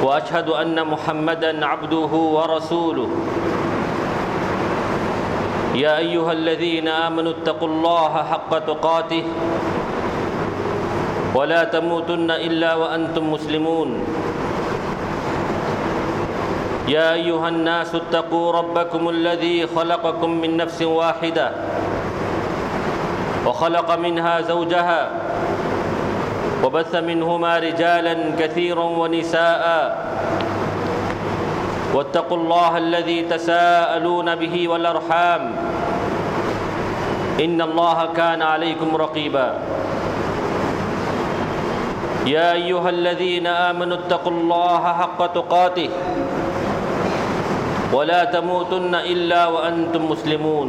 واشهد ان محمدا عبده ورسوله. يا ايها الذين امنوا اتقوا الله حق تقاته ولا تموتن الا وانتم مسلمون. يا ايها الناس اتقوا ربكم الذي خلقكم من نفس واحده وخلق منها زوجها وبث منهما رجالا كثيرا ونساء. واتقوا الله الذي تساءلون به والارحام ان الله كان عليكم رقيبا. يا ايها الذين امنوا اتقوا الله حق تقاته. ولا تموتن الا وانتم مسلمون.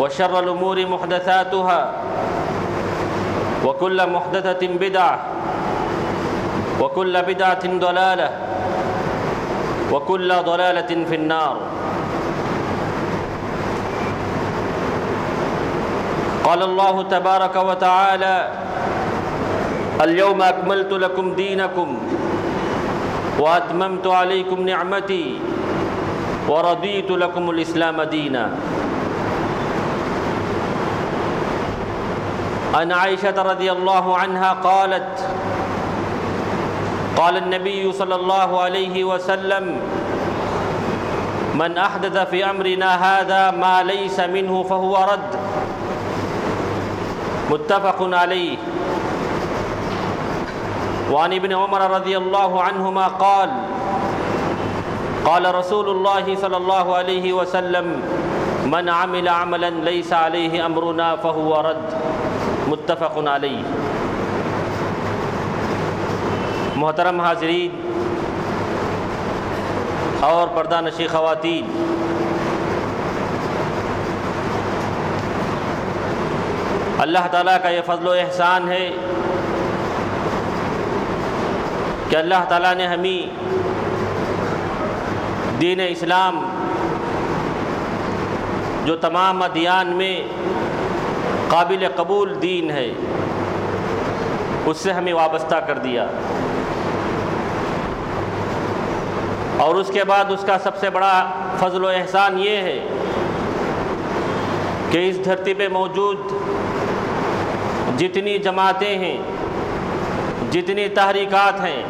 وشر الامور محدثاتها وكل محدثة بدعة وكل بدعة ضلالة وكل ضلالة في النار. قال الله تبارك وتعالى اليوم أكملت لكم دينكم وأتممت عليكم نعمتي ورضيت لكم الإسلام دينا. عن عائشة رضي الله عنها قالت، قال النبي صلى الله عليه وسلم، من أحدث في أمرنا هذا ما ليس منه فهو رد. متفق عليه وعن ابن عمر رضي الله عنهما قال قال رسول الله صلى الله عليه وسلم، من عمل عملا ليس عليه أمرنا فهو رد. متفق علیہ۔ محترم حاضرین اور پردہ نشی خواتین۔ اللہ تعالیٰ کا یہ فضل و احسان ہے کہ اللہ تعالیٰ نے ہمیں دین اسلام جو تمام ادیان میں قابل قبول دین ہے۔ اس سے ہمیں وابستہ کر دیا۔ اور اس کے بعد اس کا سب سے بڑا فضل و احسان یہ ہے کہ اس دھرتی پہ موجود جتنی جماعتیں ہیں، جتنی تحریکات ہیں،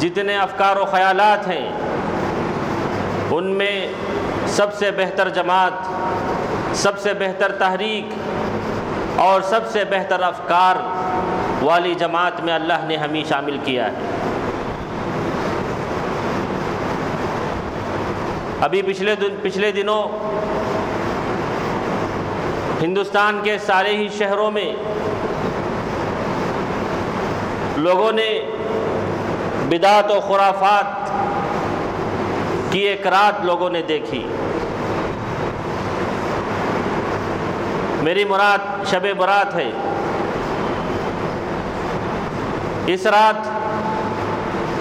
جتنے افکار و خیالات ہیں، ان میں سب سے بہتر جماعت سب سے بہتر تحریک اور سب سے بہتر افکار والی جماعت میں اللہ نے ہمیں شامل کیا ہے۔ ابھی پچھلے دن، پچھلے دنوں ہندوستان کے سارے ہی شہروں میں لوگوں نے بدعت و خرافات کی ایک رات لوگوں نے دیکھی۔ میری مراد شب برات ہے۔ اس رات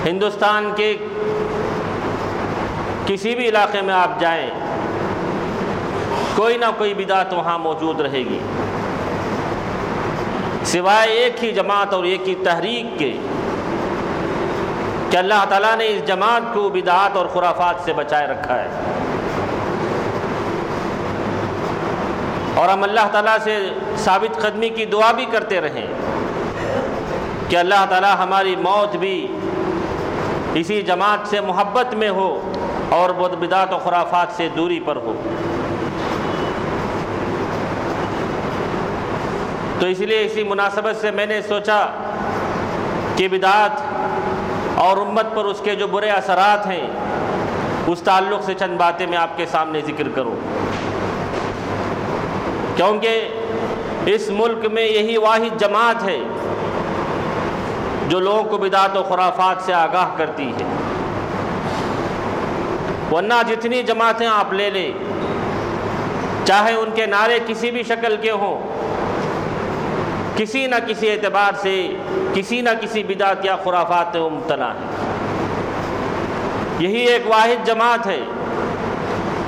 ہندوستان کے کسی بھی علاقے میں آپ جائیں، کوئی نہ کوئی بدعت وہاں موجود رہے گی۔ سوائے ایک ہی جماعت اور ایک ہی تحریک کے کہ اللہ تعالیٰ نے اس جماعت کو بدعات اور خرافات سے بچائے رکھا ہے۔ اور ہم اللہ تعالیٰ سے ثابت قدمی کی دعا بھی کرتے رہیں۔ کہ اللہ تعالیٰ ہماری موت بھی اسی جماعت سے محبت میں ہو اور بدھ بدعت و خرافات سے دوری پر ہو۔ تو اس لیے اسی مناسبت سے میں نے سوچا کہ بدعات اور امت پر اس کے جو برے اثرات ہیں، اس تعلق سے چند باتیں میں آپ کے سامنے ذکر کروں۔ کیونکہ اس ملک میں یہی واحد جماعت ہے جو لوگوں کو بدعات و خرافات سے آگاہ کرتی ہے۔ ورنہ جتنی جماعتیں آپ لے لیں، چاہے ان کے نعرے کسی بھی شکل کے ہوں، کسی نہ کسی اعتبار سے کسی نہ کسی بدعت یا خرافات میں مبتلا ہے یہی ایک واحد جماعت ہے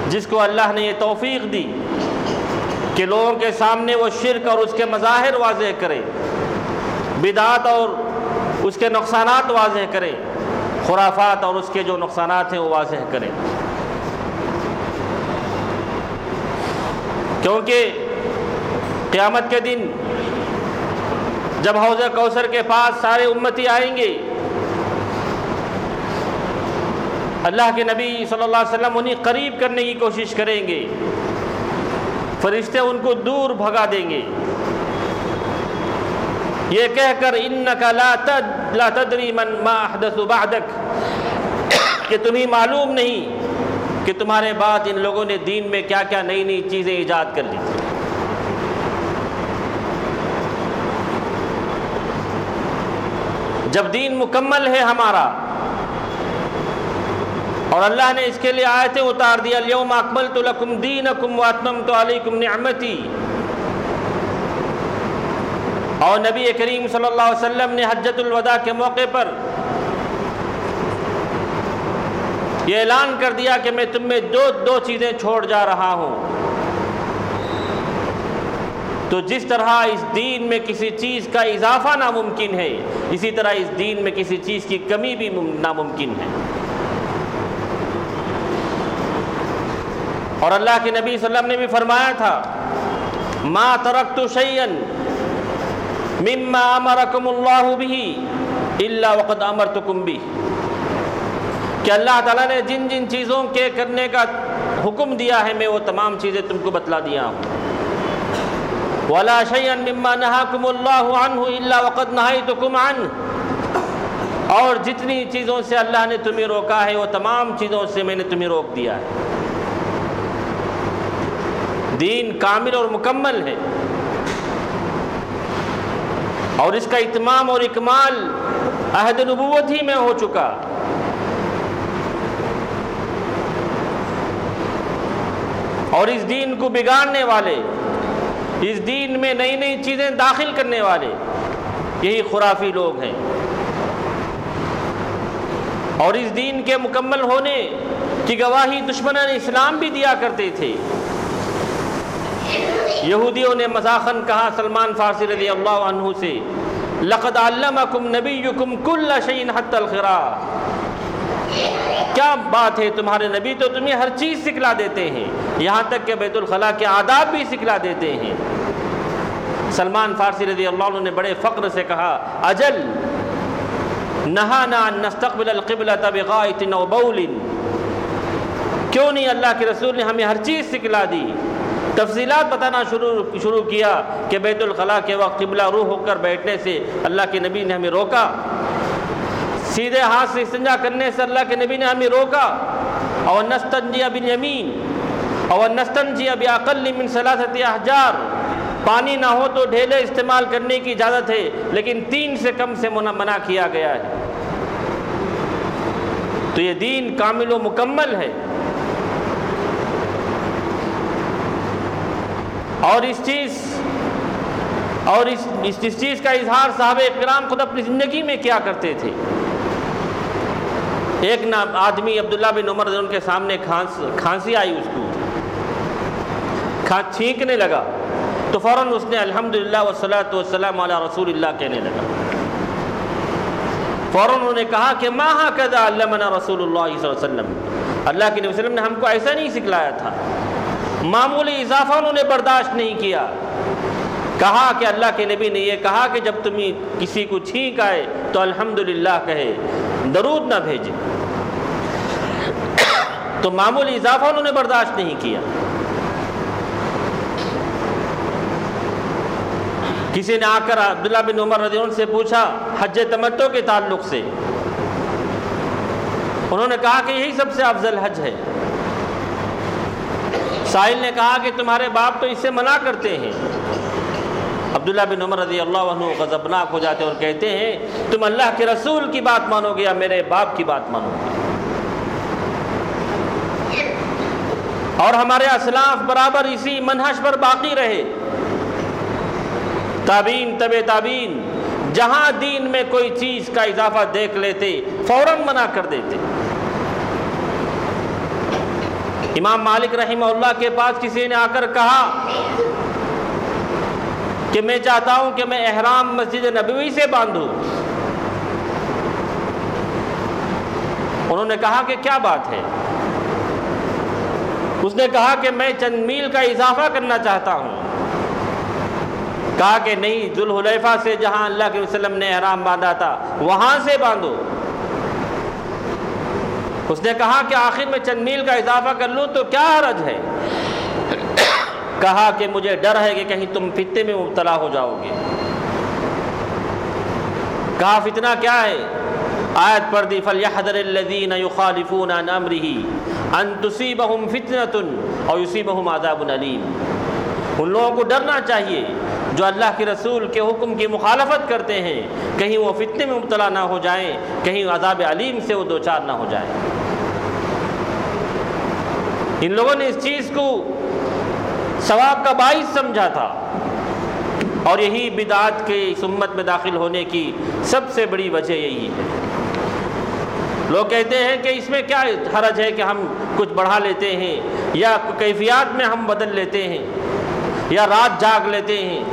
جس کو اللہ نے یہ توفیق دی۔ کہ لوگوں کے سامنے وہ شرک اور اس کے مظاہر واضح کرے، بدعات اور اس کے نقصانات واضح کرے، خرافات اور اس کے جو نقصانات ہیں وہ واضح کرے۔ کیونکہ قیامت کے دن جب حوض کوثر کے پاس سارے امتی آئیں گے، اللہ کے نبی صلی اللہ علیہ وسلم انہیں قریب کرنے کی کوشش کریں گے۔ فرشتے ان کو دور بھگا دیں گے۔ یہ کہہ کر انکا لا تد، لا تدری من ما احدث بعدک۔ کہ تمہیں معلوم نہیں کہ تمہارے بعد ان لوگوں نے دین میں کیا کیا نئی نئی چیزیں ایجاد کر لی۔ تھی جب دین مکمل ہے ہمارا اور اللہ نے اس کے لیے آیتیں اتار دیا اليوم اکملت لکم دینکم واتممت علیکم نعمتی۔ اور نبی کریم صلی اللہ علیہ وسلم نے حجت الوداع کے موقع پر یہ اعلان کر دیا کہ میں تم میں دو دو چیزیں چھوڑ جا رہا ہوں۔ تو جس طرح اس دین میں کسی چیز کا اضافہ ناممکن ہے، اسی طرح اس دین میں کسی چیز کی کمی بھی ناممکن ہے۔ اور اللہ کے نبی صلی اللہ علیہ وسلم نے بھی فرمایا تھا، ما ترکت شیئن مما امرکم اللہ بھی الا وقد امرتکم بھی کہ اللہ تعالیٰ نے جن جن چیزوں کے کرنے کا حکم دیا ہے، میں وہ تمام چیزیں تم کو بتلا دیا ہوں۔ ولا شيئا مما نهاكم الله عنه الا وقد نهيتكم عنه۔ اور جتنی چیزوں سے اللہ نے تمہیں روکا ہے، وہ تمام چیزوں سے میں نے تمہیں روک دیا ہے۔ دین کامل اور مکمل ہے۔ اور اس کا اتمام اور اکمال عہد نبوت ہی میں ہو چکا۔ اور اس دین کو بگاڑنے والے، اس دین میں نئی نئی چیزیں داخل کرنے والے، یہی خرافی لوگ ہیں۔ اور اس دین کے مکمل ہونے کی گواہی دشمنان اسلام بھی دیا کرتے تھے۔ یہودیوں نے مذاخن کہا سلمان فارسی رضی اللہ عنہ سے، لقد علمکم نبیکم کل شین حت الخرا۔ کیا بات ہے تمہارے نبی تو تمہیں ہر چیز سکھلا دیتے ہیں، یہاں تک کہ بیت الخلاء کے آداب بھی سکھلا دیتے ہیں۔ سلمان فارسی رضی اللہ عنہ نے بڑے فقر سے کہا، اجل، نہانا نستقبل القبلہ بغائط و بول۔ کیوں نہیں اللہ کے رسول نے ہمیں ہر چیز سکھلا دی؟ تفصیلات بتانا شروع شروع کیا کہ بیت الخلاء کے وقت قبلہ روح ہو کر بیٹھنے سے اللہ کے نبی نے ہمیں روکا۔ سیدھے ہاتھ سے استنجا کرنے سے اللہ کے نبی نے ہمیں روکا۔ اور نستنجی بن یمین۔ اور نستنجی بعقل من ثلاثت احجار۔ پانی نہ ہو تو ڈھیلے استعمال کرنے کی اجازت ہے، لیکن تین سے کم سے منع کیا گیا ہے۔ تو یہ دین کامل و مکمل ہے۔ اور اس چیز اور اس اس چیز کا اظہار صاحب اکرام خود اپنی زندگی میں کیا کرتے تھے؟ ایک نا آدمی عبداللہ بن عمر ان کے سامنے کھانسی آئی اس کو۔ چھینکنے لگا۔ تو فوراً اس نے الحمد للہ وسلاۃ والسلام علیہ رسول اللہ کہنے لگا۔ فوراً انہوں نے کہا کہ ماہا قدا علمنا رسول اللہ صلی اللہ علیہ وسلم۔ اللہ کے وسلم نے ہم کو ایسا نہیں سکھلایا تھا۔ معمولی اضافہ انہوں نے برداشت نہیں کیا۔ کہا کہ اللہ کے نبی نے یہ کہا کہ جب تم کسی کو چھینک آئے تو الحمدللہ کہے، درود نہ بھیجے۔ تو معمولی اضافہ انہوں نے برداشت نہیں کیا۔ کسی نے آ کر عبداللہ بن عمر رضی اللہ عنہ سے پوچھا، حج تمتو کے تعلق سے؟ انہوں نے کہا کہ یہی سب سے افضل حج ہے۔ ساحل نے کہا کہ تمہارے باپ تو اس سے منع کرتے ہیں۔ عبداللہ بن عمر رضی اللہ عنہ غضبناک ہو جاتے اور کہتے ہیں، تم اللہ کے رسول کی بات مانو گے یا میرے باپ کی بات مانو گے؟ اور ہمارے اسلاف برابر اسی منحص پر باقی رہے۔ تابین طب تابین جہاں دین میں کوئی چیز کا اضافہ دیکھ لیتے، فوراً منع کر دیتے۔ امام مالک رحمہ اللہ کے پاس کسی نے آ کر کہا کہ میں چاہتا ہوں کہ میں احرام مسجد نبوی سے باندھوں۔ انہوں نے کہا کہ کیا بات ہے؟ اس نے کہا کہ میں چند میل کا اضافہ کرنا چاہتا ہوں۔ کہا کہ نہیں، ذوالحلیفہ سے جہاں اللہ کے وسلم نے احرام باندھا تھا، وہاں سے باندھو۔ اس نے کہا کہ آخر میں چند میل کا اضافہ کر لوں تو کیا حرج ہے؟ کہا کہ مجھے ڈر ہے کہ کہیں تم فتنے میں مبتلا ہو جاؤ گے۔ کہا فتنہ کیا ہے؟ آیت پر دی فلیحذر الذین یخالفون عن امرہ ان تصیبہم فتنۃ او یصیبہم عذاب علیم ان لوگوں کو ڈرنا چاہیے جو اللہ کے رسول کے حکم کی مخالفت کرتے ہیں۔ کہیں وہ فتنے میں مبتلا نہ ہو جائیں، کہیں عذاب علیم سے وہ دوچار نہ ہو جائیں۔ ان لوگوں نے اس چیز کو ثواب کا باعث سمجھا تھا۔ اور یہی بدعات کے اس امت میں داخل ہونے کی سب سے بڑی وجہ یہی ہے۔ لوگ کہتے ہیں کہ اس میں کیا حرج ہے کہ ہم کچھ بڑھا لیتے ہیں، یا کیفیات میں ہم بدل لیتے ہیں، یا رات جاگ لیتے ہیں۔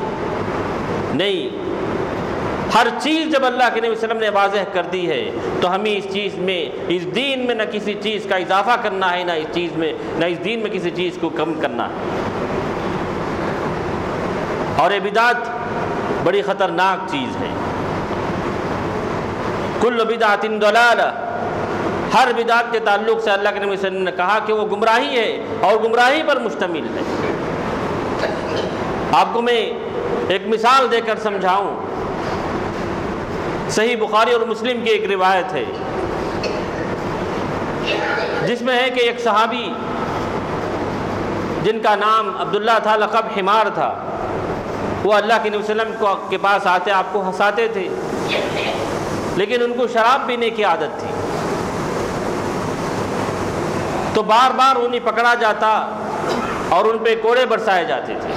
نہیں ہر چیز جب اللہ کے نبی وسلم نے واضح کر دی ہے، تو ہمیں اس چیز میں، اس دین میں نہ کسی چیز کا اضافہ کرنا ہے، نہ اس چیز میں، نہ اس دین میں کسی چیز کو کم کرنا۔ ہے اور یہ بدعت بڑی خطرناک چیز ہے۔ کل بدعت دلال ہر بدعت کے تعلق سے اللہ کے نبی وسلم نے کہا کہ وہ گمراہی ہے اور گمراہی پر مشتمل ہے۔ آپ کو میں ایک مثال دے کر سمجھاؤں۔ صحیح بخاری اور مسلم کی ایک روایت ہے، جس میں ہے کہ ایک صحابی جن کا نام عبداللہ تھا، لقب حمار تھا، وہ اللہ کے وسلم کو کے پاس آتے، آپ کو ہنساتے تھے، لیکن ان کو شراب پینے کی عادت تھی۔ تو بار بار انہیں پکڑا جاتا اور ان پہ کوڑے برسائے جاتے تھے۔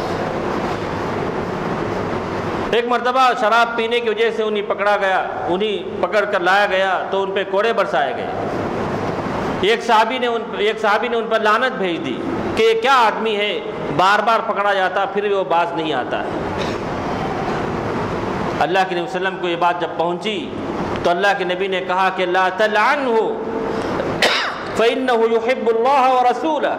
ایک مرتبہ شراب پینے کی وجہ سے انہیں پکڑا گیا، انہیں پکڑ کر لایا گیا تو ان پہ کوڑے برسائے گئے۔ ایک صحابی نے ان، ایک صحابی نے ان پر لانت بھیج دی کہ یہ کیا آدمی ہے، بار بار پکڑا جاتا، پھر بھی وہ باز نہیں آتا۔ ہے اللہ کے نبی وسلم کو یہ بات جب پہنچی تو اللہ کے نبی نے کہا کہ لا تلعنہ، فإنه يحب الله ورسوله۔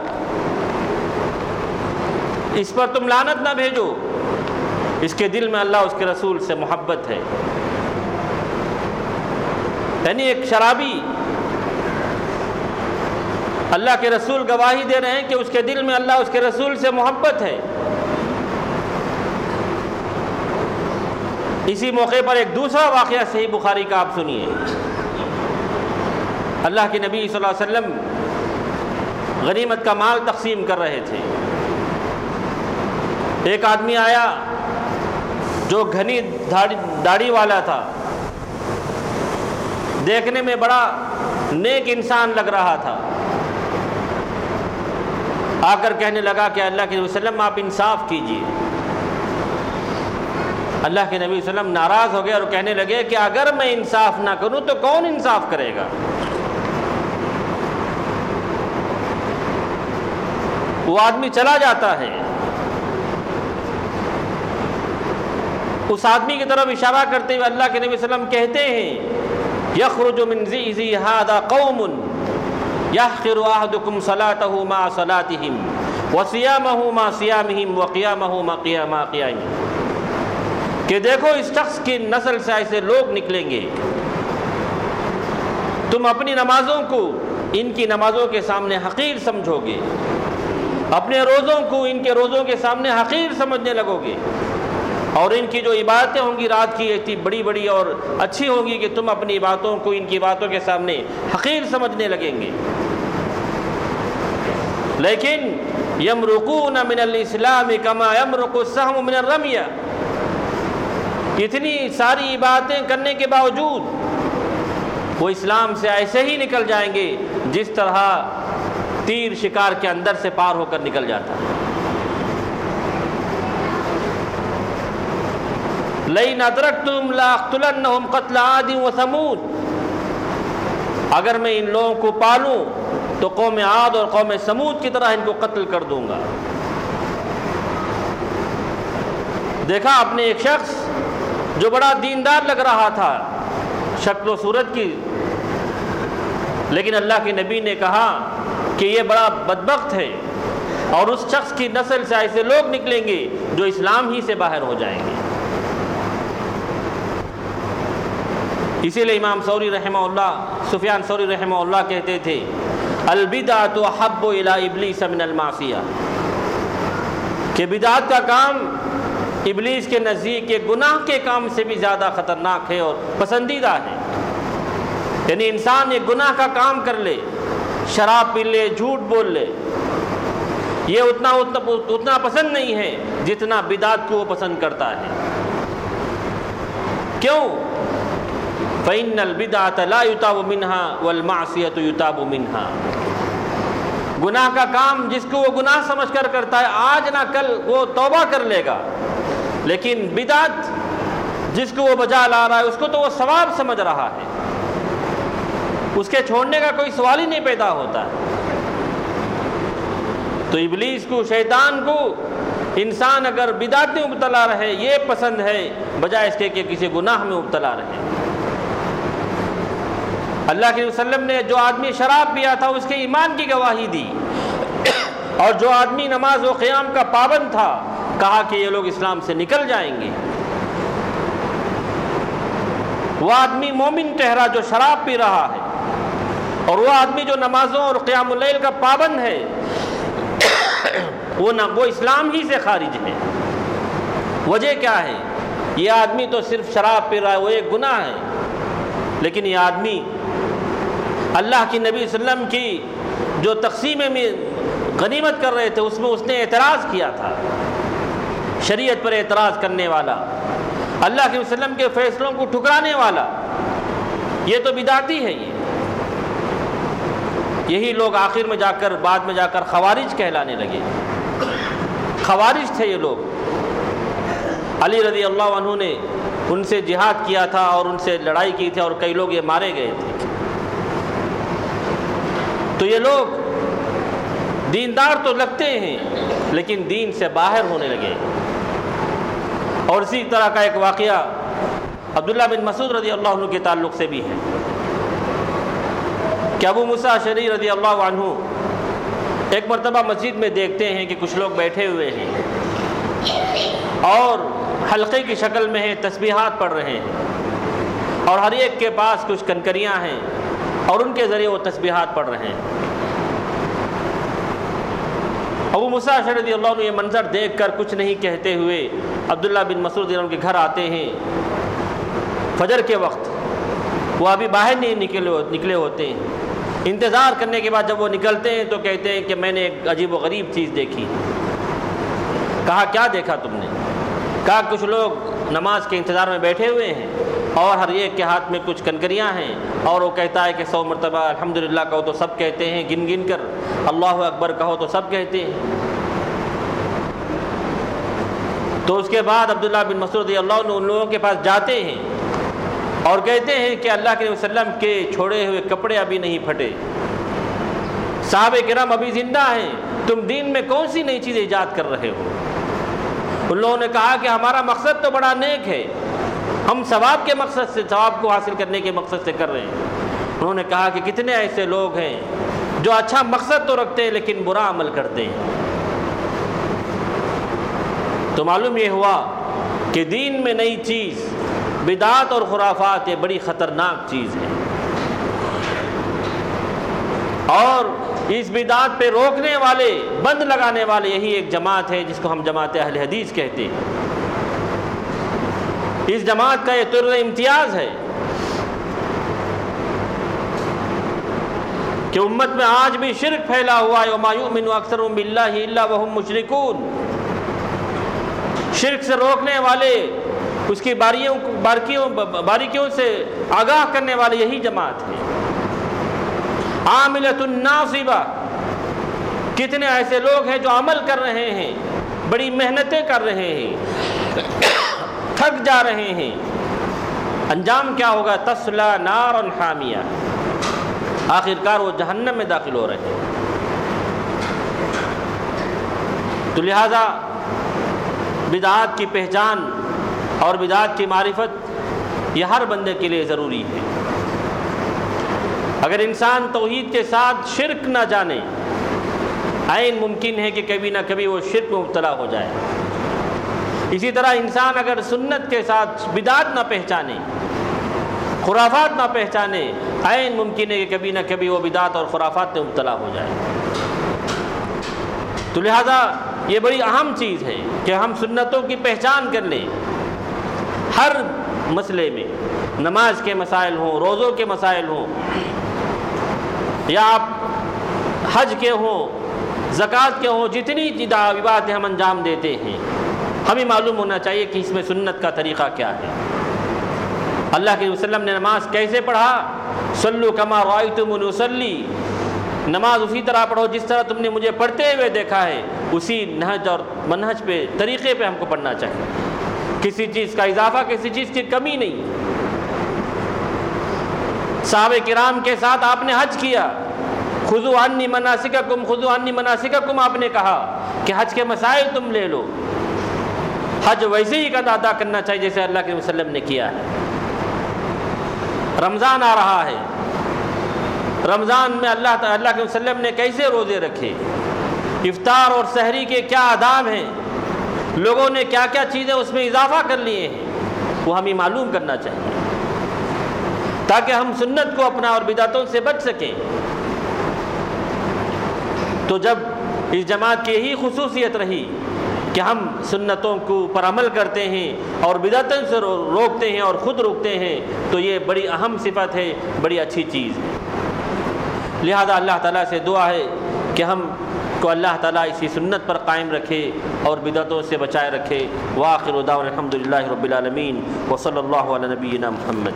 اس پر تم لانت نہ بھیجو۔ اس کے دل میں اللہ، اس کے رسول سے محبت ہے۔ یعنی ایک شرابی اللہ کے رسول گواہی دے رہے ہیں کہ اس کے دل میں اللہ، اس کے رسول سے محبت ہے۔ اسی موقع پر ایک دوسرا واقعہ صحیح بخاری کا آپ سنیے۔ اللہ کے نبی صلی اللہ علیہ وسلم غنیمت کا مال تقسیم کر رہے تھے۔ ایک آدمی آیا جو گھنی داڑھی والا تھا۔ دیکھنے میں بڑا نیک انسان لگ رہا تھا۔ آ کر کہنے لگا کہ اللہ کے وسلم، آپ انصاف کیجیے۔ اللہ کے نبی وسلم ناراض ہو گئے اور کہنے لگے کہ اگر میں انصاف نہ کروں تو کون انصاف کرے گا؟ وہ آدمی چلا جاتا ہے۔ اس آدمی کی طرف اشارہ کرتے ہوئے اللہ کے نبی وسلم کہتے ہیں، یخرج من زیزی هذا قوم یحقر احدکم صلاته ما صلاتهم وصيامه ما صيامهم وقيامه ما قيام قيامهم کہ دیکھو، اس شخص کی نسل سے ایسے لوگ نکلیں گے۔ تم اپنی نمازوں کو ان کی نمازوں کے سامنے حقیر سمجھو گے۔ اپنے روزوں کو ان کے روزوں کے سامنے حقیر سمجھنے لگو گے۔ اور ان کی جو عبادتیں ہوں گی رات کی اتنی بڑی بڑی اور اچھی ہوگی کہ تم اپنی باتوں کو، ان کی باتوں کے سامنے حقیر سمجھنے لگیں گے۔ لیکن یمرقون من الاسلام کما یمرق السهم من الرمیہ۔ اتنی ساری عبادتیں کرنے کے باوجود وہ اسلام سے ایسے ہی نکل جائیں گے جس طرح تیر شکار کے اندر سے پار ہو کر نکل جاتا ہے۔ لئی ندرک تم لاختلن قتل عادی و سمود اگر میں ان لوگوں کو پالوں، تو قوم عاد اور قوم سمود کی طرح ان کو قتل کر دوں گا۔ دیکھا اپنے ایک شخص جو بڑا دیندار لگ رہا تھا، شکل و صورت کی۔ لیکن اللہ کے نبی نے کہا کہ یہ بڑا بدبخت ہے اور اس شخص کی نسل سے ایسے لوگ نکلیں گے جو اسلام ہی سے باہر ہو جائیں گے۔ اسی لیے امام سوری رحمہ اللہ، سفیان سوری رحمہ اللہ کہتے تھے البدعت حب الى ابلیس من المعصیہ۔ کہ بدعت کا کام ابلیس کے نزدیک کے گناہ کے کام سے بھی زیادہ خطرناک ہے اور پسندیدہ ہے۔ یعنی انسان ایک گناہ کا کام کر لے، شراب پی لے، جھوٹ بول لے، یہ اتنا اتنا اتنا پسند نہیں ہے جتنا بدعت کو وہ پسند کرتا ہے۔ کیوں؟ فَإِنَّ الْبِدْعَةَ لَا يُتَابُ مِنْهَا وَالْمَعْصِيَةُ يُتَابُ مِنْهَا۔ گناہ کا کام جس کو وہ گناہ سمجھ کر کرتا ہے، آج نہ کل وہ توبہ کر لے گا۔ لیکن بدعت جس کو وہ بجا لا رہا ہے، اس کو تو وہ ثواب سمجھ رہا ہے۔ اس کے چھوڑنے کا کوئی سوال ہی نہیں پیدا ہوتا۔ ہے تو ابلیس کو، شیطان کو انسان اگر بدعت میں مبتلا رہے، یہ پسند ہے، بجائے اس کے کہ کسی گناہ میں مبتلا رہے۔ اللہ کے وسلم نے جو آدمی شراب پیا تھا، اس کے ایمان کی گواہی دی۔ اور جو آدمی نماز و قیام کا پابند تھا، کہا کہ یہ لوگ اسلام سے نکل جائیں گے۔ وہ آدمی مومن ٹہرا جو شراب پی رہا ہے، اور وہ آدمی جو نمازوں اور قیام اللیل کا پابند ہے، وہ نہ وہ اسلام ہی سے خارج ہے۔ وجہ کیا ہے؟ یہ آدمی تو صرف شراب پی رہا ہے، وہ ایک گناہ ہے۔ لیکن یہ آدمی اللہ کی نبی صلی اللہ علیہ وسلم کی جو تقسیم میں غنیمت کر رہے تھے، اس میں اس نے اعتراض کیا تھا۔ شریعت پر اعتراض کرنے والا، اللہ کے وسلم کے فیصلوں کو ٹھکرانے والا۔ یہ تو بداتی ہے یہ۔ یہی لوگ آخر میں جا کر، بعد میں جا کر خوارج کہلانے لگے۔ خوارج تھے یہ لوگ۔ علی رضی اللہ عنہ نے ان سے جہاد کیا تھا اور ان سے لڑائی کی تھی اور کئی لوگ یہ مارے گئے تھے۔ تو یہ لوگ دیندار تو لگتے ہیں، لیکن دین سے باہر ہونے لگے۔ اور اسی طرح کا ایک واقعہ عبداللہ بن مسعود رضی اللہ عنہ کے تعلق سے بھی ہے۔ کہ ابو مسا شری رضی اللہ عنہ ایک مرتبہ مسجد میں دیکھتے ہیں کہ کچھ لوگ بیٹھے ہوئے ہیں۔ اور حلقے کی شکل میں ہیں تسبیحات پڑھ رہے ہیں۔ اور ہر ایک کے پاس کچھ کنکریاں ہیں۔ اور ان کے ذریعے وہ تسبیحات پڑھ رہے ہیں۔ ابو مساشر رضی اللہ عنہ یہ منظر دیکھ کر کچھ نہیں کہتے ہوئے عبداللہ بن مسعود عنہ کے گھر آتے ہیں۔ فجر کے وقت وہ ابھی باہر نہیں نکلے نکلے ہوتے ہیں۔ انتظار کرنے کے بعد جب وہ نکلتے ہیں تو کہتے ہیں کہ میں نے ایک عجیب و غریب چیز دیکھی۔ کہا، کیا دیکھا تم نے؟ کہا، کچھ لوگ نماز کے انتظار میں بیٹھے ہوئے ہیں۔ اور ہر ایک کے ہاتھ میں کچھ کنکریاں ہیں اور وہ کہتا ہے کہ سو مرتبہ الحمدللہ کہو تو سب کہتے ہیں، گن گن کر اللہ اکبر کہو تو سب کہتے ہیں۔ تو اس کے بعد عبداللہ بن مسعود اللہ عنہ ان لوگوں کے پاس جاتے ہیں اور کہتے ہیں کہ اللہ کے وسلم کے چھوڑے ہوئے کپڑے ابھی نہیں پھٹے۔ صحابہ کرام ابھی زندہ ہیں، تم دین میں کون سی نئی چیز ایجاد کر رہے ہو؟ ان لوگوں نے کہا کہ ہمارا مقصد تو بڑا نیک ہے ہم ثواب کے مقصد سے، ثواب کو حاصل کرنے کے مقصد سے کر رہے ہیں۔ انہوں نے کہا کہ کتنے ایسے لوگ ہیں جو اچھا مقصد تو رکھتے ہیں لیکن برا عمل کرتے ہیں۔ تو معلوم یہ ہوا کہ دین میں نئی چیز، بدعات اور خرافات یہ بڑی خطرناک چیز ہے۔ اور اس بدعات پہ روکنے والے، بند لگانے والے یہی ایک جماعت ہے جس کو ہم جماعت اہل حدیث کہتے ہیں۔ اس جماعت کا یہ تر امتیاز ہے کہ امت میں آج بھی شرک پھیلا ہوا ہے مایومن اکثر اللہ وحم مشرکون۔ شرک سے روکنے والے، اس کی باریوں باریکیوں باریکیوں سے آگاہ کرنے والے یہی جماعت ہے عاملت الناصبہ۔ کتنے ایسے لوگ ہیں جو عمل کر رہے ہیں، بڑی محنتیں کر رہے ہیں۔ تھک جا رہے ہیں۔ انجام کیا ہوگا؟ تسلا نار حامیہ۔ آخر کار وہ جہنم میں داخل ہو رہے ہیں۔ تو لہذا بدعات کی پہچان اور بدعات کی معرفت یہ ہر بندے کے لیے ضروری ہے۔ اگر انسان توحید کے ساتھ شرک نہ جانے عین ممکن ہے کہ کبھی نہ کبھی وہ شرک میں مبتلا ہو جائے۔ اسی طرح انسان اگر سنت کے ساتھ بدعات نہ پہچانے، خرافات نہ پہچانے، عین ممکن ہے کہ کبھی نہ کبھی وہ بدعات اور خرافات میں مبتلا ہو جائے۔ تو لہذا یہ بڑی اہم چیز ہے کہ ہم سنتوں کی پہچان کر لیں۔ ہر مسئلے میں، نماز کے مسائل ہوں، روزوں کے مسائل ہوں، یا آپ حج کے ہوں، زکوٰۃ کے ہوں، جتنی باتیں ہم انجام دیتے ہیں ہمیں معلوم ہونا چاہیے کہ اس میں سنت کا طریقہ کیا ہے۔ اللہ کے وسلم نے نماز کیسے پڑھا؟ سلو کما رائے وسلی نماز اسی طرح پڑھو جس طرح تم نے مجھے پڑھتے ہوئے دیکھا ہے۔ اسی نہج اور منہج پہ، طریقے پہ ہم کو پڑھنا چاہیے۔ کسی چیز کا اضافہ، کسی چیز کی کمی نہیں۔ صحابہ کرام کے ساتھ آپ نے حج کیا۔ خزو عنی مناسکہ کم خزو عنی مناسکہ کم آپ نے کہا کہ حج کے مسائل تم لے لو۔ حج ویسے ہی قد ادا کرنا چاہیے جیسے اللہ کے وسلم نے کیا ہے۔ رمضان آ رہا ہے۔ رمضان میں اللہ اللہ کے وسلم نے کیسے روزے رکھے؟ افطار اور سحری کے کیا آداب ہیں؟ لوگوں نے کیا کیا چیزیں اس میں اضافہ کر لیے ہیں؟ وہ ہمیں معلوم کرنا چاہیے۔ تاکہ ہم سنت کو اپنا اور بدعتوں سے بچ سکیں۔ تو جب اس جماعت کی یہی خصوصیت رہی کہ ہم سنتوں کو پر عمل کرتے ہیں اور بدعتوں سے روکتے ہیں اور خود روکتے ہیں، تو یہ بڑی اہم صفت ہے، بڑی اچھی چیز ہے۔ لہذا اللہ تعالیٰ سے دعا ہے کہ ہم کو اللہ تعالیٰ اسی سنت پر قائم رکھے اور بدعتوں سے بچائے رکھے۔ واخر دعوان الحمد للہ رب العالمین و صلی اللہ علیہ نبینا محمد۔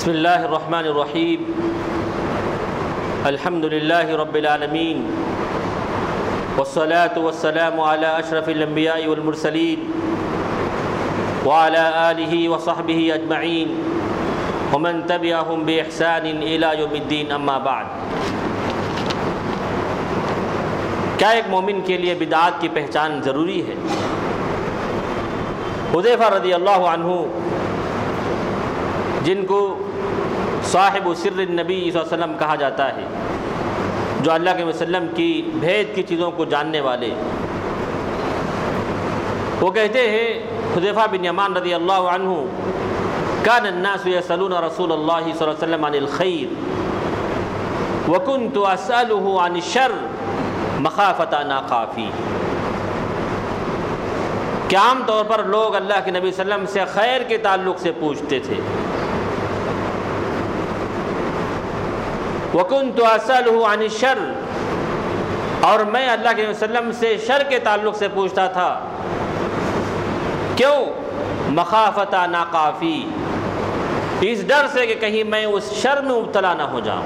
بسم اللہ الرحمن الرحیم۔ الحمد للہ رب العالمین۔ والصلاة والسلام على أشرف الأنبياء والمرسلين وعلى آله وصحبه أجمعين ومن تبعهم بإحسان إلى يوم الدين أما بعد۔ کیا ایک مومن کے لیے بدعات کی پہچان ضروری ہے؟ حذیفہ رضی اللہ عنہ، جن کو صاحب سر النبی صلی اللہ علیہ وسلم کہا جاتا ہے، جو اللہ کے وسلم کی بھید کی چیزوں کو جاننے والے۔ وہ کہتے ہیں خدیفہ بن یمان رضی اللہ عنہ، کان الناس یسلون رسول اللہ صلی اللہ علیہ وسلم عن الخیر، وکنت اسألہ عن الشر مخافت ناقافی کہ عام طور پر لوگ اللہ کے نبی صلی اللہ علیہ وسلم سے خیر کے تعلق سے پوچھتے تھے؟ وکن تو اصل عن شر اور میں اللہ کے وسلم سے شر کے تعلق سے پوچھتا تھا۔ کیوں؟ مخافت ناقافی۔ اس ڈر سے کہ کہیں میں اس شر میں مبتلا نہ ہو جاؤں۔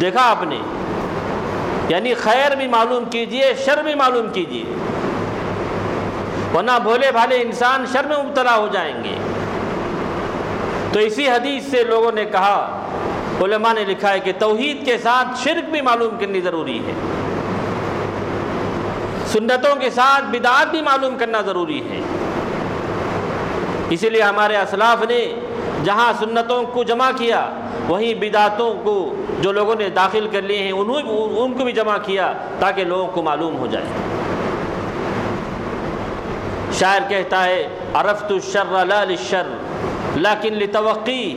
دیکھا آپ نے؟ یعنی خیر بھی معلوم کیجیے، شر بھی معلوم کیجیے۔ ورنہ بھولے بھالے انسان شر میں مبتلا ہو جائیں گے۔ تو اسی حدیث سے لوگوں نے کہا، علماء نے لکھا ہے کہ توحید کے ساتھ شرک بھی معلوم کرنی ضروری ہے۔ سنتوں کے ساتھ بدعات بھی معلوم کرنا ضروری ہے۔ اسی لیے ہمارے اسلاف نے جہاں سنتوں کو جمع کیا، وہیں بدعتوں کو جو لوگوں نے داخل کر لیے ہیں، انہوں ان کو بھی جمع کیا تاکہ لوگوں کو معلوم ہو جائے۔ شاعر کہتا ہے، عرفت الشر لا للشر۔ لیکن لتوقی،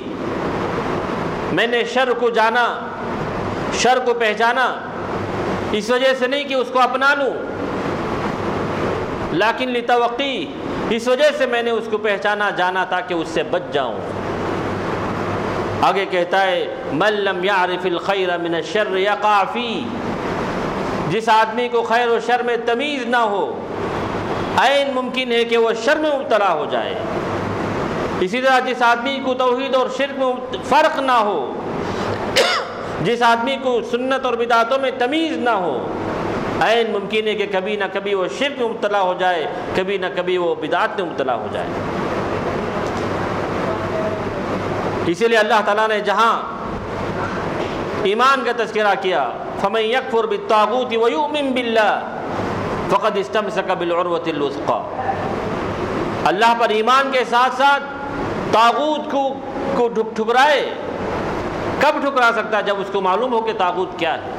میں نے شر کو جانا، شر کو پہچانا، اس وجہ سے نہیں کہ اس کو اپنا لوں، لیکن لتوقی، اس وجہ سے میں نے اس کو پہچانا، جانا تاکہ اس سے بچ جاؤں۔ آگے کہتا ہے، من لم يعرف الخیر من الشر یقع فی جس آدمی کو خیر و شر میں تمیز نہ ہو، عین ممکن ہے کہ وہ شر میں مبتلا ہو جائے۔ اسی طرح جس آدمی کو توحید اور شرک میں فرق نہ ہو، جس آدمی کو سنت اور بدعتوں میں تمیز نہ ہو، عین ممکن ہے کہ کبھی نہ کبھی وہ شرک میں مبتلا ہو جائے، کبھی نہ کبھی وہ بدعت میں مبتلا ہو جائے۔ اسی لیے اللہ تعالیٰ نے جہاں ایمان کا تذکرہ کیا، فمن یکفر بالطاغوت ویؤمن باللہ فقد استمسک بالعروۃ الوثقى۔ اللہ پر ایمان کے ساتھ ساتھ تاغوت کو کو ٹھکرائے کب ٹھکرا سکتا ہے جب اس کو معلوم ہو کہ تاغوت کیا ہے؟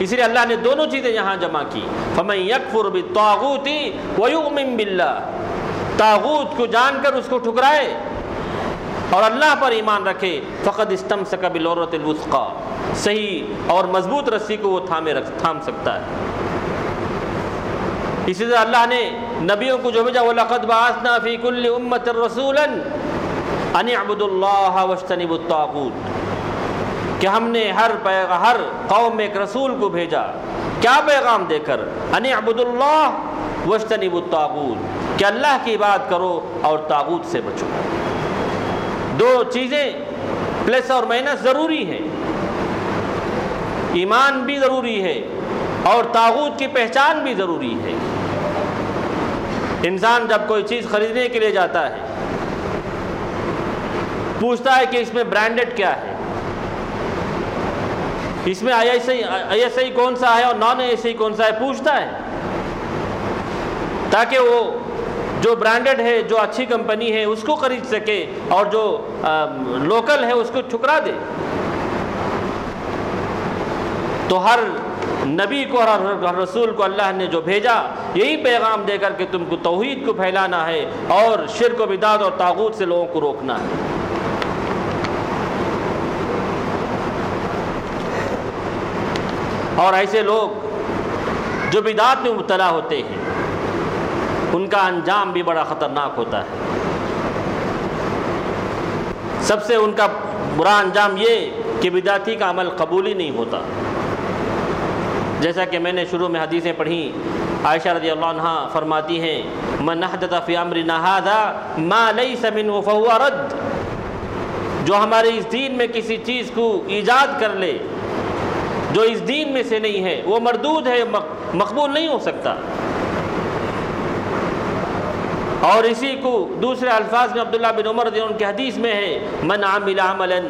اس لیے اللہ نے دونوں چیزیں یہاں جمع کی۔ فمن یکفر بالطاغوت ویؤمن باللہ تاغوت کو جان کر اس کو ٹھکرائے اور اللہ پر ایمان رکھے فقط استم سکا بالعورت الوثقا صحیح اور مضبوط رسی کو وہ تھامے رکھ تھام سکتا ہے۔ اسی طرح اللہ نے نبیوں کو جو بھیجا، وَلَقَدْ بَعَثْنَا فِي كُلِّ أُمَّةٍ رَسُولًا أَنِ اعْبُدُ اللَّهَ وَاجْتَنِبُوا الطَّاغُوتَ۔ کہ ہم نے ہر پیغ، ہر قوم میں ایک رسول کو بھیجا۔ کیا پیغام دے کر؟ ان اعبد اللہ وجتنب الطاغوت۔ کہ اللہ کی بات کرو اور تاغوت سے بچو۔ دو چیزیں پلس اور مائنس ضروری ہیں۔ ایمان بھی ضروری ہے اور تاغوت کی پہچان بھی ضروری ہے۔ انسان جب کوئی چیز خریدنے کے لیے جاتا ہے، پوچھتا ہے کہ اس میں برانڈڈ کیا ہے۔ اس میں I S I S I کون سا ہے اور نان آئی ایس آئی کون سا ہے؟ پوچھتا ہے۔ تاکہ وہ جو برانڈڈ ہے، جو اچھی کمپنی ہے، اس کو خرید سکے اور جو لوکل ہے، اس کو ٹھکرا دے۔ تو ہر نبی کو اور رسول کو اللہ نے جو بھیجا، یہی پیغام دے کر کہ تم کو توحید کو پھیلانا ہے اور شرک و بداد اور تاغوت سے لوگوں کو روکنا ہے۔ اور ایسے لوگ جو بدعات میں مبتلا ہوتے ہیں، ان کا انجام بھی بڑا خطرناک ہوتا ہے۔ سب سے ان کا برا انجام یہ کہ بدعتی کا عمل قبول ہی نہیں ہوتا۔ جیسا کہ میں نے شروع میں حدیثیں پڑھیں، عائشہ رضی اللہ عنہ فرماتی ہیں، من فی امرنا هذا ما ليس منه فهو رد. جو ہمارے اس دین میں کسی چیز کو ایجاد کر لے، جو اس دین میں سے نہیں ہے، وہ مردود ہے مقبول نہیں ہو سکتا۔ اور اسی کو دوسرے الفاظ میں عبداللہ بن عمر رضی ان کے حدیث میں ہے، من عمل عملا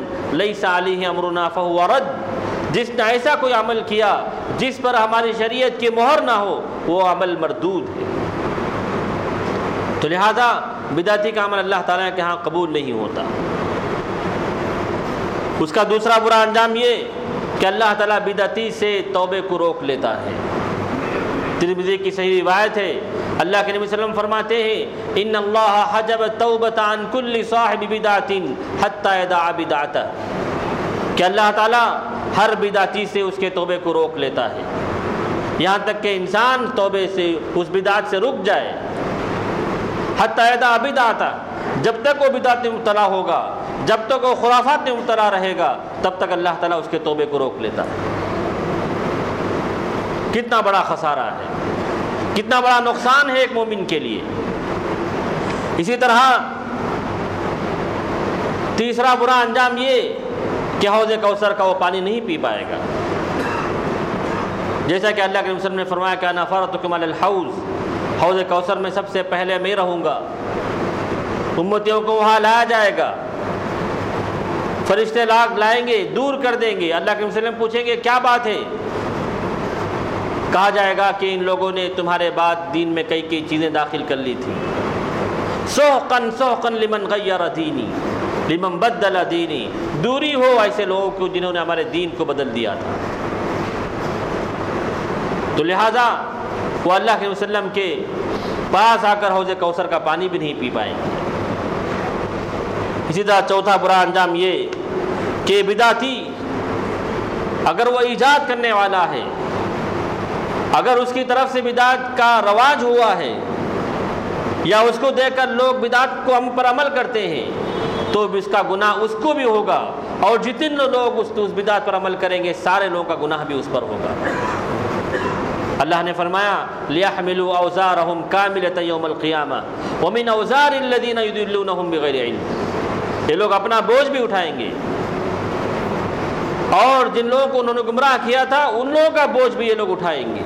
لیس علیہ امرنا فهو رد. جس نے ایسا کوئی عمل کیا جس پر ہماری شریعت کی مہر نہ ہو، وہ عمل مردود ہے۔ تو لہذا بدعتی کا عمل اللہ تعالیٰ کے ہاں قبول نہیں ہوتا۔ اس کا دوسرا برا انجام یہ کہ اللہ تعالیٰ بدعتی سے توبے کو روک لیتا ہے۔ ترمذی کی صحیح روایت ہے، اللہ کے نبی وسلم فرماتے ہیں، ان اللہ حجب توبت عن کل صاحب بدعت حتی یدع بدعتا کہ اللہ تعالیٰ ہر بدعتی سے اس کے توبے کو روک لیتا ہے۔ یہاں تک کہ انسان توبے سے اس بدعت سے رک جائے۔ حتی یدع بدعتا جب تک وہ بدعت میں مبتلا ہوگا، جب تک وہ خرافات میں مبتلا رہے گا، تب تک اللہ تعالیٰ اس کے توبے کو روک لیتا ہے۔ کتنا بڑا خسارہ ہے۔ کتنا بڑا نقصان ہے ایک مومن کے لیے۔ اسی طرح تیسرا برا انجام یہ کہ حوض کوثر کا وہ پانی نہیں پی پائے گا۔ جیسا کہ اللہ کے وسلم نے فرمایا کہ نفرت کمل الحوض حوض کوثر میں سب سے پہلے میں رہوں گا۔ امتیوں کو وہاں لایا جائے گا۔ فرشتے لاگ لائیں گے، دور کر دیں گے۔ اللہ کے وسلم پوچھیں گے، کیا بات ہے؟ کہا جائے گا کہ ان لوگوں نے تمہارے بعد دین میں کئی کئی چیزیں داخل کر لی تھیں۔ سوقن سوقن لمن غیر دینی۔ لمن بدل دینی، دوری ہو ایسے لوگوں کو جنہوں نے ہمارے دین کو بدل دیا تھا۔ تو لہٰذا وہ اللہ کے وسلم کے پاس آ کر حوض کوثر کا پانی بھی نہیں پی پائیں گے۔ اسی طرح چوتھا برا انجام یہ کہ بداتی اگر وہ ایجاد کرنے والا ہے، اگر اس کی طرف سے بدعت کا رواج ہوا ہے یا اس کو دیکھ کر لوگ بدعت کو ہم پر عمل کرتے ہیں تو اس کا گناہ اس کو بھی ہوگا۔ اور جتنے لوگ اس اس بدعت پر عمل کریں گے، سارے لوگوں کا گناہ بھی اس پر ہوگا۔ اللہ نے فرمایا، لِيَحْمِلُوا أَوْزَارَهُمْ كَامِلَةً يَوْمَ الْقِيَامَةِ وَمِنْ أَوْزَارِ الَّذِينَ يُدِلُّونَهُمْ بِغَيْرِ عِلْمٍ۔ یہ لوگ اپنا بوجھ بھی اٹھائیں گے۔ اور جن لوگوں کو انہوں نے گمراہ کیا تھا، ان لوگوں کا بوجھ بھی یہ لوگ اٹھائیں گے۔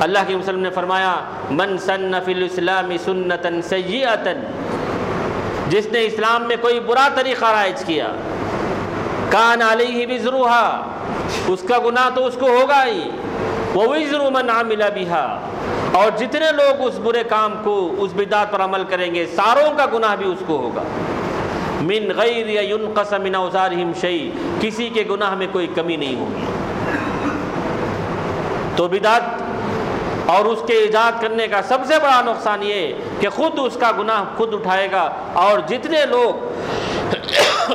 اللہ کے وسلم نے فرمایا، من سن فی الاسلام سنتا سیئتا جس نے اسلام میں کوئی برا طریقہ رائج کیا۔ کان علیہ وزروہا، اس کا گناہ تو اس کو ہوگا ہی۔ وہ وزر من عامل بہا، اور جتنے لوگ اس برے کام کو، اس بدعت پر عمل کریں گے، ساروں کا گناہ بھی اس کو ہوگا۔ من غیر ينقص من اوزارہم شیء، کسی کے گناہ میں کوئی کمی نہیں ہوگی۔ تو بدعت اور اس کے ایجاد کرنے کا سب سے بڑا نقصان یہ کہ خود اس کا گناہ خود اٹھائے گا اور جتنے لوگ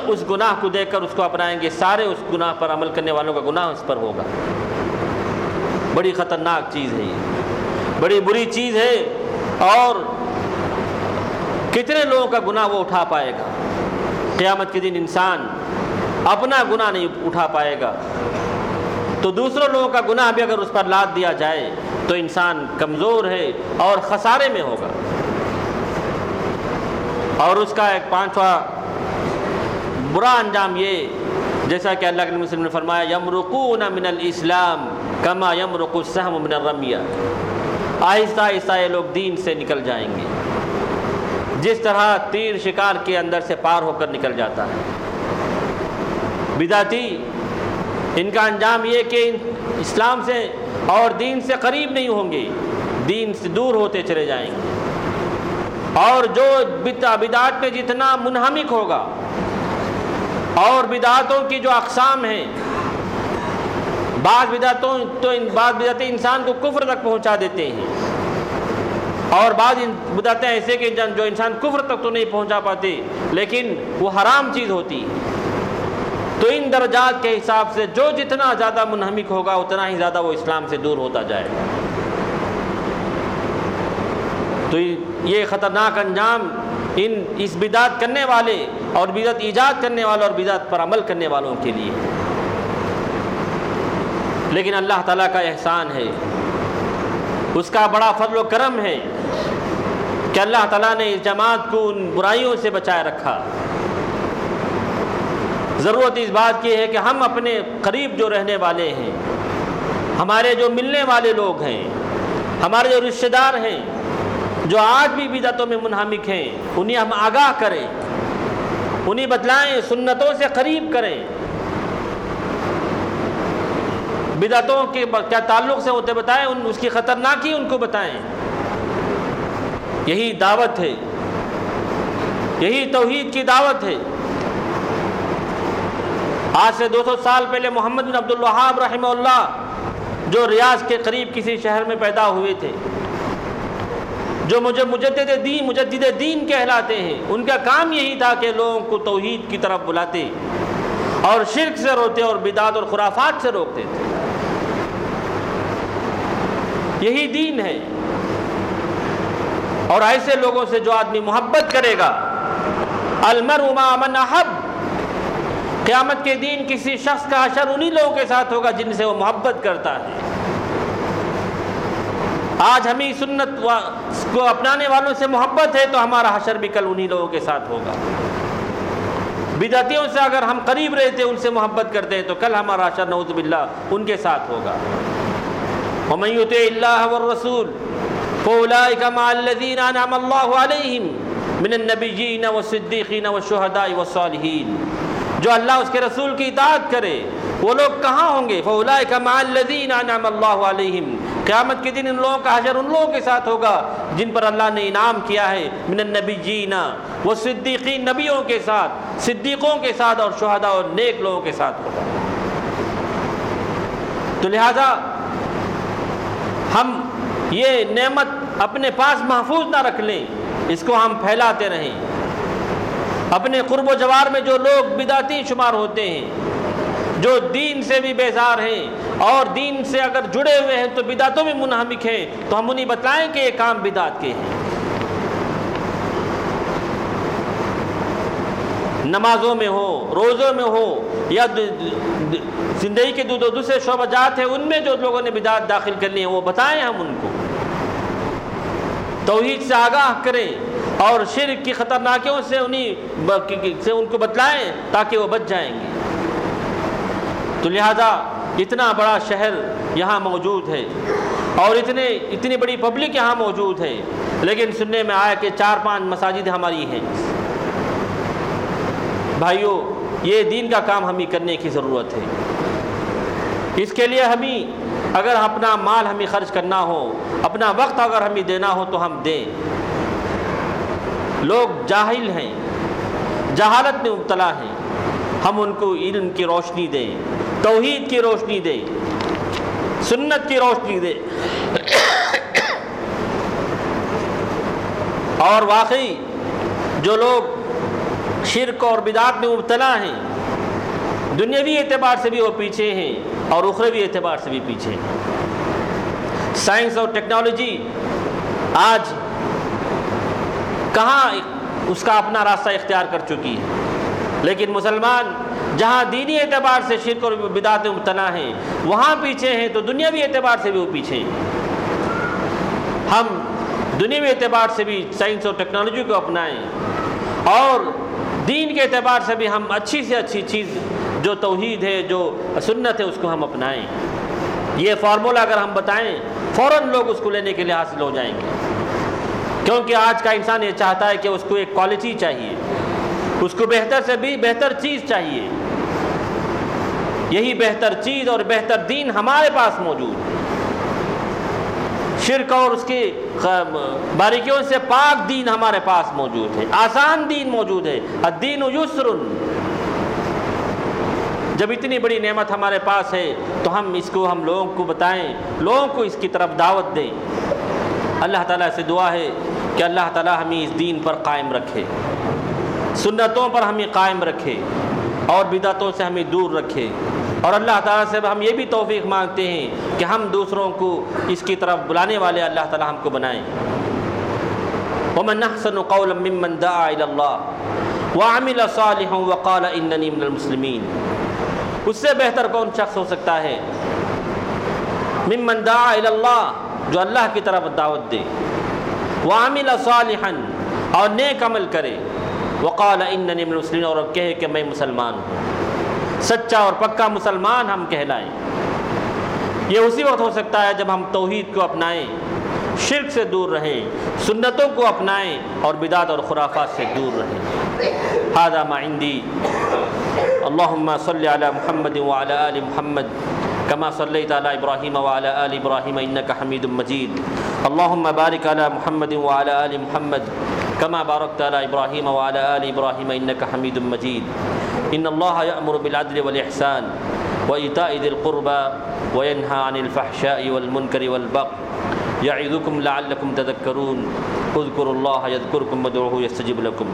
اس گناہ کو دیکھ کر اس کو اپنائیں گے، سارے اس گناہ پر عمل کرنے والوں کا گناہ اس پر ہوگا۔ بڑی خطرناک چیز ہے یہ۔ بڑی بری چیز ہے اور کتنے لوگوں کا گناہ وہ اٹھا پائے گا۔ قیامت کے دن انسان اپنا گناہ نہیں اٹھا پائے گا۔ تو دوسروں لوگوں کا گناہ بھی اگر اس پر لاد دیا جائے تو انسان کمزور ہے اور خسارے میں ہوگا۔ اور اس کا ایک پانچواں برا انجام یہ، جیسا کہ اللہ کے مسلم نے فرمایا، یمرقون من الاسلام کما یمرق السهم من الرمیہ۔ آہستہ آہستہ یہ لوگ دین سے نکل جائیں گے۔ جس طرح تیر شکار کے اندر سے پار ہو کر نکل جاتا ہے۔ بداتی ان کا انجام یہ کہ اسلام سے اور دین سے قریب نہیں ہوں گے، دین سے دور ہوتے چلے جائیں گے۔ اور جو بدعات میں جتنا منہمک ہوگا، اور بدعاتوں کی جو اقسام ہیں، بعض بدعتوں تو بعض بدعتیں انسان کو کفر تک پہنچا دیتے ہیں۔ اور بعض بدعتیں ایسے کہ جو انسان کفر تک تو نہیں پہنچا پاتے، لیکن وہ حرام چیز ہوتی۔ تو ان درجات کے حساب سے جو جتنا زیادہ منہمک ہوگا اتنا ہی زیادہ وہ اسلام سے دور ہوتا جائے گا۔ تو یہ خطرناک انجام ان اس بدعت کرنے والے اور بدعت ایجاد کرنے والوں اور بدعت پر عمل کرنے والوں کے لیے۔ لیکن اللہ تعالیٰ کا احسان ہے۔ اس کا بڑا فضل و کرم ہے کہ اللہ تعالیٰ نے اس جماعت کو ان برائیوں سے بچائے رکھا۔ ضرورت اس بات کی ہے کہ ہم اپنے قریب جو رہنے والے ہیں، ہمارے جو ملنے والے لوگ ہیں، ہمارے جو رشتہ دار ہیں، جو آج بھی بدعتوں میں منہمک ہیں، انہیں ہم آگاہ کریں، انہیں بتلائیں، سنتوں سے قریب کریں۔ بدعتوں کے کیا تعلق سے ہوتے بتائیں؟ ان اس کی خطرناکی ان کو بتائیں۔ یہی دعوت ہے۔ یہی توحید کی دعوت ہے۔ آج سے دو سو سال پہلے محمد بن عبد الوہاب رحمہ اللہ جو ریاض کے قریب کسی شہر میں پیدا ہوئے تھے، جو مجھے مجدد دین مجدد دین کہلاتے ہیں۔ ان کا کام یہی تھا کہ لوگوں کو توحید کی طرف بلاتے اور شرک سے روتے اور بدعت اور خرافات سے روکتے تھے۔ یہی دین ہے۔ اور ایسے لوگوں سے جو آدمی محبت کرے گا، المرء ما من احب قیامت کے دین کسی شخص کا حشر انہی لوگوں کے ساتھ ہوگا جن سے وہ محبت کرتا ہے۔ آج ہمیں سنت کو اپنانے والوں سے محبت ہے تو ہمارا حشر بھی کل انہی لوگوں کے ساتھ ہوگا۔ بدعتیوں سے اگر ہم قریب رہتے، ان سے محبت کرتے ہیں تو کل ہمارا حشر نعوذ باللہ ان کے ساتھ ہوگا۔ ومن يطع الله والرسول فاولئك مع الذين انعم الله عليهم من النبيين والصديقين والشهداء والصالحين جو اللہ اس کے رسول کی اطاعت کرے، وہ لوگ کہاں ہوں گے؟ فولا الذین انعم اللہ علیہم قیامت کے دن ان لوگوں کا حشر ان لوگوں کے ساتھ ہوگا، جن پر اللہ نے انعام کیا ہے۔ من النبی جینا وہ صدیقین نبیوں کے ساتھ، صدیقوں کے ساتھ اور شہداء اور نیک لوگوں کے ساتھ ہوگا۔ تو لہذا ہم یہ نعمت اپنے پاس محفوظ نہ رکھ لیں، اس کو ہم پھیلاتے رہیں۔ اپنے قرب و جوار میں جو لوگ بداتی شمار ہوتے ہیں، جو دین سے بھی بیزار ہیں اور دین سے اگر جڑے ہوئے ہیں تو بدعتوں میں منہمک ہیں، تو ہم انہیں بتائیں کہ یہ کام بدعت کے ہیں۔ نمازوں میں ہو، روزوں میں ہو، یا زندگی کے دو دوسرے شعبہ جات ہیں، ان میں جو لوگوں نے بدعت داخل کرنی ہے وہ بتائیں ہم ان کو۔ توحید سے آگاہ کریں۔ اور شرک کی خطرناکیوں سے انہیں سے ان کو بتلائیں تاکہ وہ بچ جائیں گے۔ تو لہذا اتنا بڑا شہر یہاں موجود ہے اور اتنے اتنی بڑی پبلک یہاں موجود ہے۔ لیکن سننے میں آیا کہ چار پانچ مساجد ہماری ہیں۔ بھائیوں یہ دین کا کام ہمیں کرنے کی ضرورت ہے۔ اس کے لیے ہمیں اگر اپنا مال ہمیں خرچ کرنا ہو، اپنا وقت اگر ہمیں دینا ہو تو ہم دیں۔ لوگ جاہل ہیں، جہالت میں مبتلا ہیں۔ ہم ان کو علم کی روشنی دیں، توحید کی روشنی دیں، سنت کی روشنی دیں۔ اور واقعی جو لوگ شرک اور بدعات میں مبتلا ہیں، دنیاوی اعتبار سے بھی وہ پیچھے ہیں اور اخروی اعتبار سے بھی پیچھے ہیں۔ سائنس اور ٹیکنالوجی آج کہاں اس کا اپنا راستہ اختیار کر چکی ہے؟ لیکن مسلمان جہاں دینی اعتبار سے شرک اور بدعت مبتلا ہیں، وہاں پیچھے ہیں تو دنیاوی اعتبار سے بھی وہ پیچھے ہیں۔ ہم دنیاوی اعتبار سے بھی سائنس اور ٹیکنالوجی کو اپنائیں اور دین کے اعتبار سے بھی ہم اچھی سے اچھی چیز جو توحید ہے، جو سنت ہے، اس کو ہم اپنائیں۔ یہ فارمولہ اگر ہم بتائیں، فوراً لوگ اس کو لینے کے لیے حاصل ہو جائیں گے۔ کیونکہ آج کا انسان یہ چاہتا ہے کہ اس کو ایک کوالٹی چاہیے، اس کو بہتر سے بھی بہتر چیز چاہیے۔ یہی بہتر چیز اور بہتر دین ہمارے پاس موجود شرک اور اس کی باریکیوں سے پاک دین ہمارے پاس موجود ہے۔ آسان دین موجود ہے۔ الدین یسر جب اتنی بڑی نعمت ہمارے پاس ہے، تو ہم اس کو، ہم لوگوں کو بتائیں، لوگوں کو اس کی طرف دعوت دیں۔ اللہ تعالیٰ سے دعا ہے کہ اللہ تعالیٰ ہمیں اس دین پر قائم رکھے، سنتوں پر ہمیں قائم رکھے اور بدعتوں سے ہمیں دور رکھے۔ اور اللہ تعالیٰ سے ہم یہ بھی توفیق مانگتے ہیں کہ ہم دوسروں کو اس کی طرف بلانے والے اللہ تعالیٰ ہم کو بنائیں۔ ومن احسن قولا ممن دعا الى الله وعمل صالحا وقال انني من المسلمين۔ اس سے بہتر کون شخص ہو سکتا ہے؟ ممن دعا الى الله جو اللہ کی طرف دعوت دے۔ وعمل صالحا اور نیک عمل کرے۔ وقال اننی من المسلمین، اور کہے کہ میں مسلمان ہوں۔ سچا اور پکا مسلمان ہم کہلائیں۔ یہ اسی وقت ہو سکتا ہے جب ہم توحید کو اپنائیں، شرک سے دور رہیں، سنتوں کو اپنائیں، اور بدعت اور خرافات سے دور رہیں۔ حاضہ ما عندی اللہم صلی علی محمد وعلی آل محمد۔ كما صليت على ابراهيم وعلى ال ابراهيم انك حميد مجيد. اللهم بارك على محمد وعلى ال محمد كما باركت على ابراهيم وعلى ال ابراهيم انك حميد مجيد. ان الله يأمر بالعدل والإحسان وإيتاء ذي القربى وينهى عن الفحشاء والمنكر والبغي. يعظكم لعلكم تذكرون. اذكروا الله يذكركم وادعوه يستجب لكم.